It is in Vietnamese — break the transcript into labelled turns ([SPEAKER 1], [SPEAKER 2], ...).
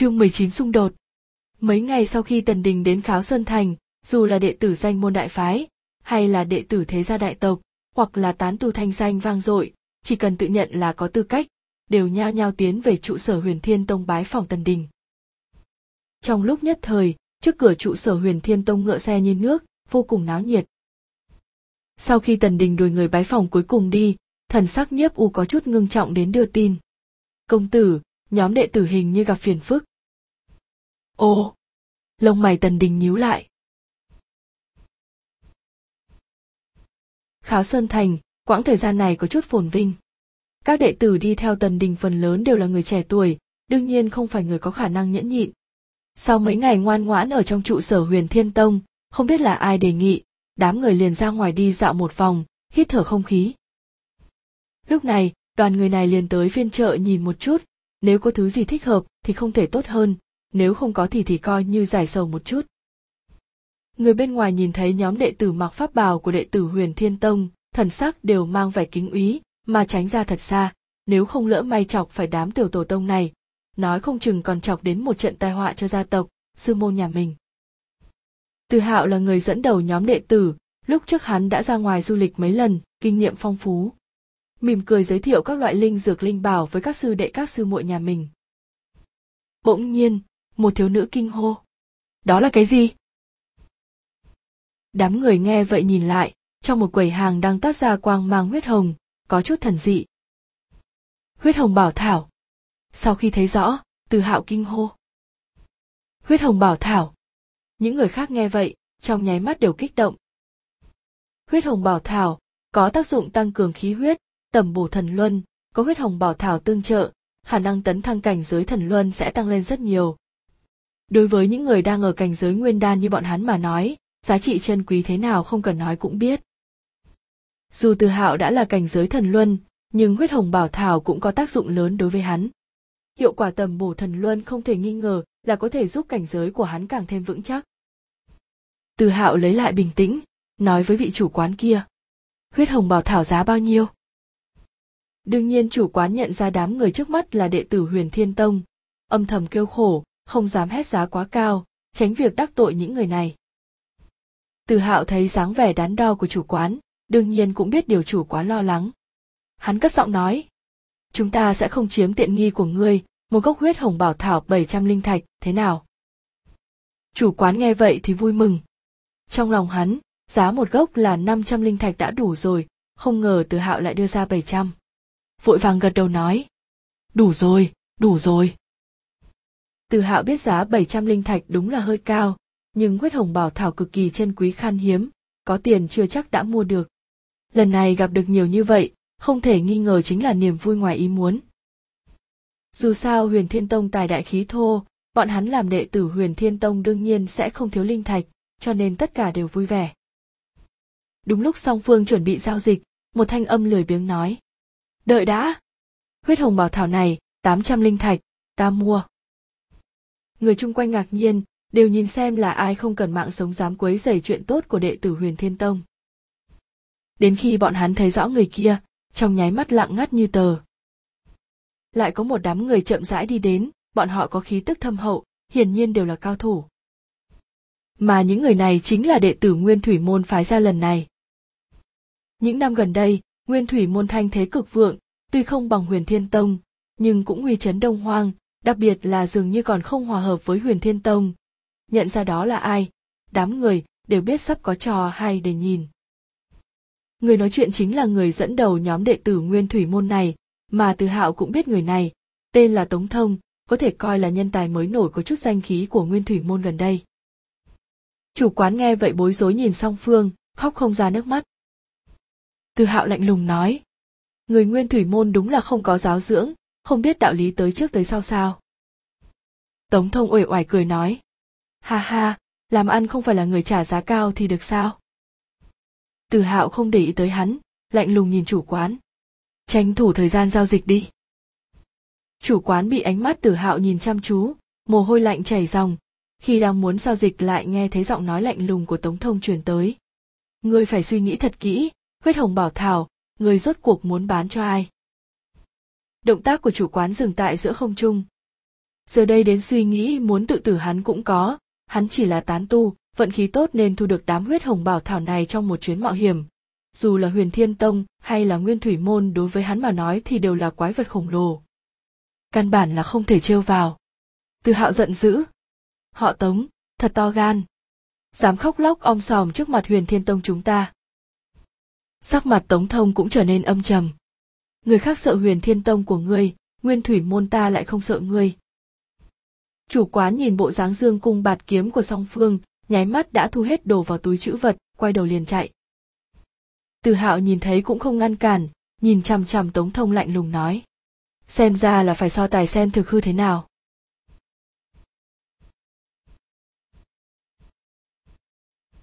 [SPEAKER 1] Chương 19 xung đột Mấy ngày sau khi Tần Đình đến Kháo Sơn Thành, dù là đệ tử danh môn đại phái, hay là đệ tử thế gia đại tộc, hoặc là tán tu thanh danh vang dội, chỉ cần tự nhận là có tư cách, đều nhao nhao tiến về trụ sở Huyền Thiên Tông bái phòng Tần Đình. Trong lúc nhất thời, trước cửa trụ sở Huyền Thiên Tông ngựa xe như nước, vô cùng náo nhiệt. Sau khi Tần Đình đuổi người bái phòng cuối cùng đi, thần sắc nhiếp u có chút ngưng trọng đến đưa tin. Công tử, nhóm đệ tử hình như gặp phiền phức. Ồ! Lông mày Tần Đình nhíu lại. Kháo Sơn Thành, quãng thời gian này có chút phồn vinh. Các đệ tử đi theo Tần Đình phần lớn đều là người trẻ tuổi, đương nhiên không phải người có khả năng nhẫn nhịn. Sau mấy ngày ngoan ngoãn ở trong trụ sở huyền thiên tông, không biết là ai đề nghị, đám người liền ra ngoài đi dạo một vòng, hít thở không khí. Lúc này, đoàn người này liền tới phiên chợ nhìn một chút, nếu có thứ gì thích hợp thì không thể tốt hơn, nếu không có thì thì coi như giải sầu một chút. Người bên ngoài nhìn thấy nhóm đệ tử mặc pháp bào của đệ tử huyền thiên tông, thần sắc đều mang vẻ kính úy, mà tránh ra thật xa, nếu không lỡ may chọc phải đám tiểu tổ tông này, nói không chừng còn chọc đến một trận tai họa cho gia tộc, sư môn nhà mình. Từ Hạo là người dẫn đầu nhóm đệ tử, lúc trước hắn đã ra ngoài du lịch mấy lần, kinh nghiệm phong phú. Mỉm cười giới thiệu các loại linh dược linh bảo với các sư đệ các sư muội nhà mình. Bỗng nhiên, một thiếu nữ kinh hô. Đó là cái gì? Đám người nghe vậy nhìn lại, trong một quầy hàng đang toát ra quang mang huyết hồng, có chút thần dị. Huyết hồng bảo thảo. Sau khi thấy rõ, từ hạo kinh hô. Huyết hồng bảo thảo. Những người khác nghe vậy, trong nháy mắt đều kích động. Huyết hồng bảo thảo, có tác dụng tăng cường khí huyết, tầm bổ thần luân, có huyết hồng bảo thảo tương trợ, khả năng tấn thăng cảnh giới thần luân sẽ tăng lên rất nhiều. Đối với những người đang ở cảnh giới nguyên đan như bọn hắn mà nói, giá trị chân quý thế nào không cần nói cũng biết. Dù Từ Hạo đã là cảnh giới thần luân, nhưng huyết hồng bảo thảo cũng có tác dụng lớn đối với hắn. Hiệu quả tầm bổ thần luân không thể nghi ngờ là có thể giúp cảnh giới của hắn càng thêm vững chắc. Từ Hạo lấy lại bình tĩnh, nói với vị chủ quán kia. Huyết hồng bảo thảo giá bao nhiêu? Đương nhiên chủ quán nhận ra đám người trước mắt là đệ tử huyền thiên tông, âm thầm kêu khổ, không dám hét giá quá cao, tránh việc đắc tội những người này. Từ hạo thấy dáng vẻ đắn đo của chủ quán, đương nhiên cũng biết điều chủ quán lo lắng. Hắn cất giọng nói, chúng ta sẽ không chiếm tiện nghi của ngươi, một gốc huyết hồng bảo thảo 700 linh thạch, thế nào? Chủ quán nghe vậy thì vui mừng. Trong lòng hắn, giá một gốc là 500 linh thạch đã đủ rồi, không ngờ từ hạo lại đưa ra 700. Vội vàng gật đầu nói. Đủ rồi, đủ rồi. Từ hạo biết giá 700 linh thạch đúng là hơi cao, nhưng huyết hồng bảo thảo cực kỳ chân quý khan hiếm, có tiền chưa chắc đã mua được. Lần này gặp được nhiều như vậy, không thể nghi ngờ chính là niềm vui ngoài ý muốn. Dù sao huyền thiên tông tài đại khí thô, bọn hắn làm đệ tử huyền thiên tông đương nhiên sẽ không thiếu linh thạch, cho nên tất cả đều vui vẻ. Đúng lúc song phương chuẩn bị giao dịch, một thanh âm lười biếng nói. Đợi đã! Huyết hồng bảo thảo này, 800 linh thạch, ta mua. Người chung quanh ngạc nhiên, đều nhìn xem là ai không cần mạng sống dám quấy rầy chuyện tốt của đệ tử huyền thiên tông. Đến khi bọn hắn thấy rõ người kia, trong nháy mắt lặng ngắt như tờ. Lại có một đám người chậm rãi đi đến, bọn họ có khí tức thâm hậu, hiển nhiên đều là cao thủ. Mà những người này chính là đệ tử Nguyên Thủy Môn phái ra lần này. Những năm gần đây, Nguyên Thủy Môn thanh thế cực vượng, tuy không bằng Huyền Thiên Tông, nhưng cũng uy chấn đông hoang, đặc biệt là dường như còn không hòa hợp với Huyền Thiên Tông. Nhận ra đó là ai, đám người đều biết sắp có trò hay để nhìn. Người nói chuyện chính là người dẫn đầu nhóm đệ tử Nguyên Thủy Môn này, mà Từ Hạo cũng biết người này, tên là Tống Thông, có thể coi là nhân tài mới nổi có chút danh khí của Nguyên Thủy Môn gần đây. Chủ quán nghe vậy bối rối nhìn song phương, khóc không ra nước mắt. Từ Hạo lạnh lùng nói, người Nguyên Thủy Môn đúng là không có giáo dưỡng, không biết đạo lý tới trước tới sau sao. Tống Thông uể oải cười nói, ha ha, làm ăn không phải là người trả giá cao thì được sao? Từ Hạo không để ý tới hắn, lạnh lùng nhìn chủ quán. Tranh thủ thời gian giao dịch đi. Chủ quán bị ánh mắt Tử Hạo nhìn chăm chú, mồ hôi lạnh chảy ròng, khi đang muốn giao dịch lại nghe thấy giọng nói lạnh lùng của Tống Thông truyền tới. Ngươi phải suy nghĩ thật kỹ, huyết hồng bảo thảo, ngươi rốt cuộc muốn bán cho ai? Động tác của chủ quán dừng tại giữa không trung. giờ đây đến suy nghĩ muốn tự tử hắn cũng có, hắn chỉ là tán tu, vận khí tốt nên thu được đám huyết hồng bảo thảo này trong một chuyến mạo hiểm. Dù là huyền thiên tông hay là nguyên thủy môn đối với hắn mà nói thì đều là quái vật khổng lồ. Căn bản là không thể trêu vào. Từ hạo giận dữ. Họ tống, thật to gan. Dám khóc lóc om sòm trước mặt huyền thiên tông chúng ta. Sắc mặt tống thông cũng trở nên âm trầm người khác sợ huyền thiên tông của ngươi, nguyên thủy môn ta lại không sợ ngươi. Chủ quán nhìn bộ dáng dương cung bạt kiếm của song phương, nháy mắt đã thu hết đồ vào túi chữ vật, quay đầu liền chạy. Từ hạo nhìn thấy cũng không ngăn cản, nhìn chằm chằm tống thông lạnh lùng nói. Xem ra là phải so tài xem thực hư thế nào.